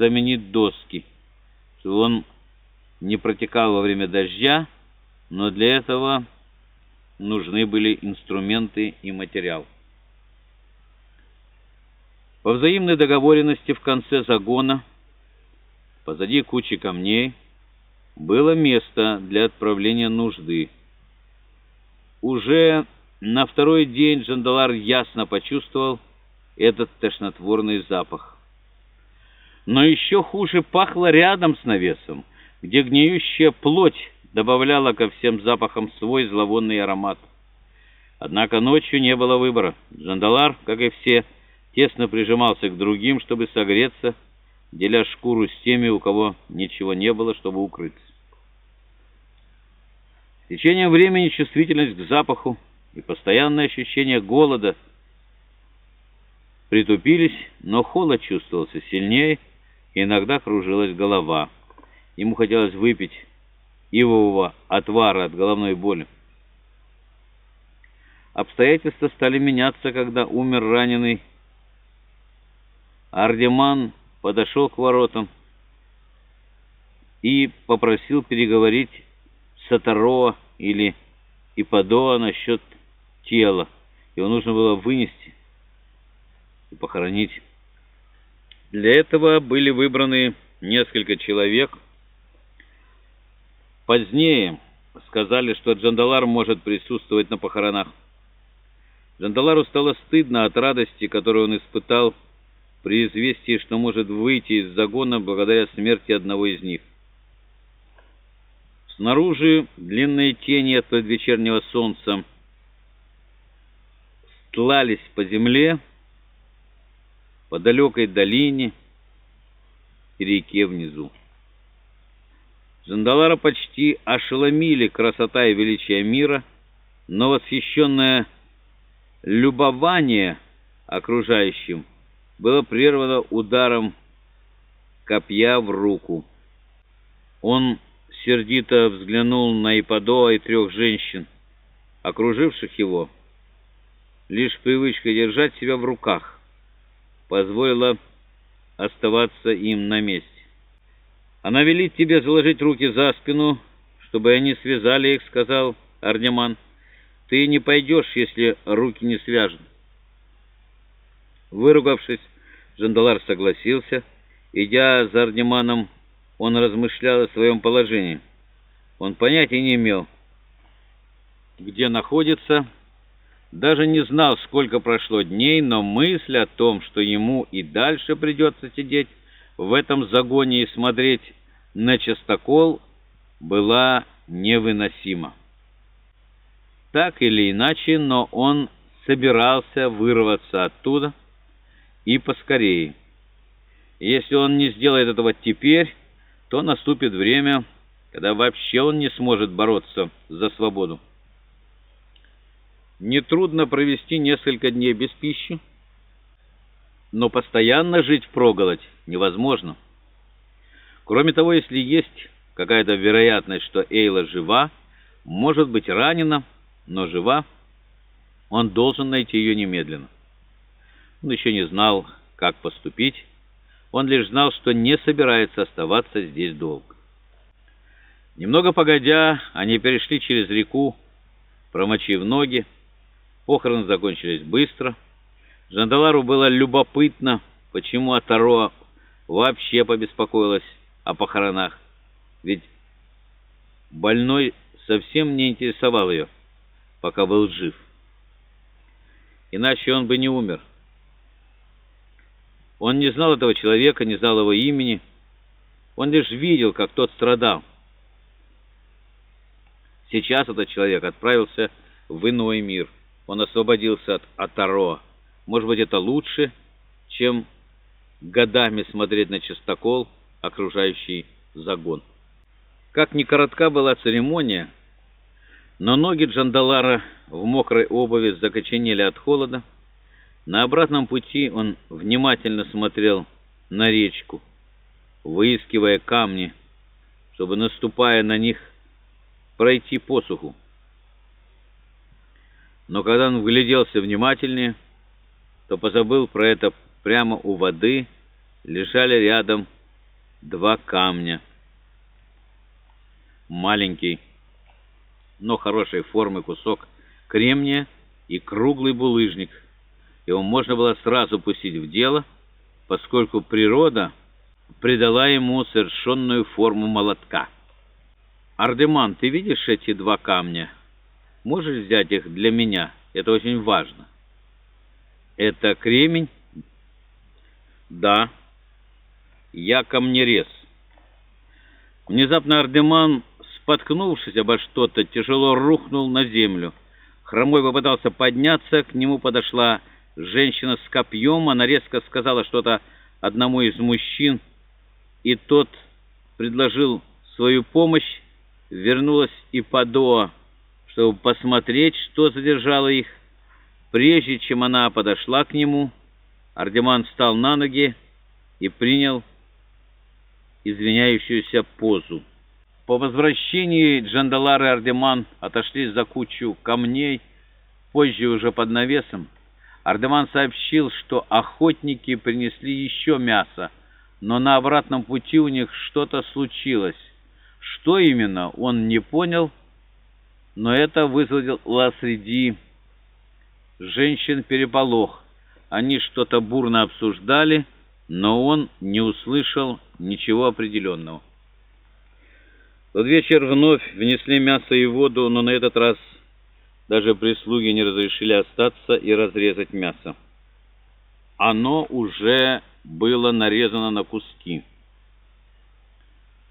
заменить доски, чтобы он не протекал во время дождя, но для этого нужны были инструменты и материал. По взаимной договоренности в конце загона, позади кучи камней, было место для отправления нужды. Уже на второй день Джандалар ясно почувствовал этот тошнотворный запах. Но еще хуже пахло рядом с навесом, где гниющая плоть добавляла ко всем запахам свой зловонный аромат. Однако ночью не было выбора. Джандалар, как и все, тесно прижимался к другим, чтобы согреться, деля шкуру с теми, у кого ничего не было, чтобы укрыться. С течением времени чувствительность к запаху и постоянное ощущение голода притупились, но холод чувствовался сильнее, иногда кружилась голова. Ему хотелось выпить ивового отвара от головной боли. Обстоятельства стали меняться, когда умер раненый. Ардеман подошел к воротам и попросил переговорить с Атароа или Ипадоа насчет тела. Его нужно было вынести и похоронить. Для этого были выбраны несколько человек. Позднее сказали, что Джандалар может присутствовать на похоронах. Джандалару стало стыдно от радости, которую он испытал при известии, что может выйти из загона благодаря смерти одного из них. Снаружи длинные тени от предвечернего солнца стлались по земле, по далекой долине и реке внизу. Джандалара почти ошеломили красота и величие мира, но восхищенное любование окружающим было прервано ударом копья в руку. Он сердито взглянул на Ипадоа и трех женщин, окруживших его. Лишь привычка держать себя в руках позволила оставаться им на месте. «Она велит тебе заложить руки за спину, чтобы они связали их», — сказал Арнеман. Ты не пойдешь, если руки не свяжут. Выругавшись, Жандалар согласился. Идя за Ардеманом, он размышлял о своем положении. Он понятия не имел, где находится, даже не знал, сколько прошло дней, но мысль о том, что ему и дальше придется сидеть в этом загоне и смотреть на частокол, была невыносима. Так или иначе, но он собирался вырваться оттуда и поскорее. Если он не сделает этого теперь, то наступит время, когда вообще он не сможет бороться за свободу. Нетрудно провести несколько дней без пищи, но постоянно жить впроголодь невозможно. Кроме того, если есть какая-то вероятность, что Эйла жива, может быть ранена, но жива, он должен найти ее немедленно. Он еще не знал, как поступить, он лишь знал, что не собирается оставаться здесь долго. Немного погодя, они перешли через реку, промочив ноги. Похороны закончились быстро. Жандалару было любопытно, почему Атаро вообще побеспокоилась о похоронах, ведь больной совсем не интересовал ее пока был жив. Иначе он бы не умер. Он не знал этого человека, не знал его имени. Он лишь видел, как тот страдал. Сейчас этот человек отправился в иной мир. Он освободился от Атаро. Может быть, это лучше, чем годами смотреть на частокол, окружающий загон. Как ни коротка была церемония, но ноги Джандалара в мокрой обуви закоченели от холода. На обратном пути он внимательно смотрел на речку, выискивая камни, чтобы, наступая на них, пройти посуху. Но когда он вгляделся внимательнее, то позабыл про это прямо у воды, лежали рядом два камня. Маленький, но хорошей формы кусок кремния и круглый булыжник. Его можно было сразу пустить в дело, поскольку природа придала ему совершенную форму молотка. «Ардеман, ты видишь эти два камня? Можешь взять их для меня? Это очень важно». «Это кремень?» «Да. Я камнерез». Внезапно Ардеман, споткнувшись обо что-то, тяжело рухнул на землю. Хромой попытался подняться, к нему подошла женщина с копьем, она резко сказала что-то одному из мужчин, и тот предложил свою помощь, вернулась и Падоа, чтобы посмотреть, что задержало их. Прежде чем она подошла к нему, Ардеман встал на ноги и принял извиняющуюся позу. По возвращении Джандалар и Ардеман отошли за кучу камней, позже уже под навесом. Ардеман сообщил, что охотники принесли еще мясо, но на обратном пути у них что-то случилось. Что именно, он не понял, но это вызвало среди женщин переполох. Они что-то бурно обсуждали, но он не услышал ничего определенного. Тот вечер вновь внесли мясо и воду, но на этот раз даже прислуги не разрешили остаться и разрезать мясо. Оно уже было нарезано на куски.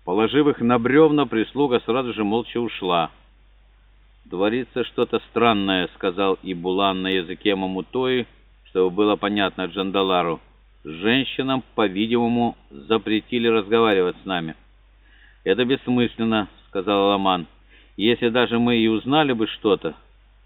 Положив их на бревна, прислуга сразу же молча ушла. «Творится что-то странное», — сказал Ибулан на языке Мамутои, чтобы было понятно Джандалару. «Женщинам, по-видимому, запретили разговаривать с нами». «Это бессмысленно», — сказал Ламан. «Если даже мы и узнали бы что-то,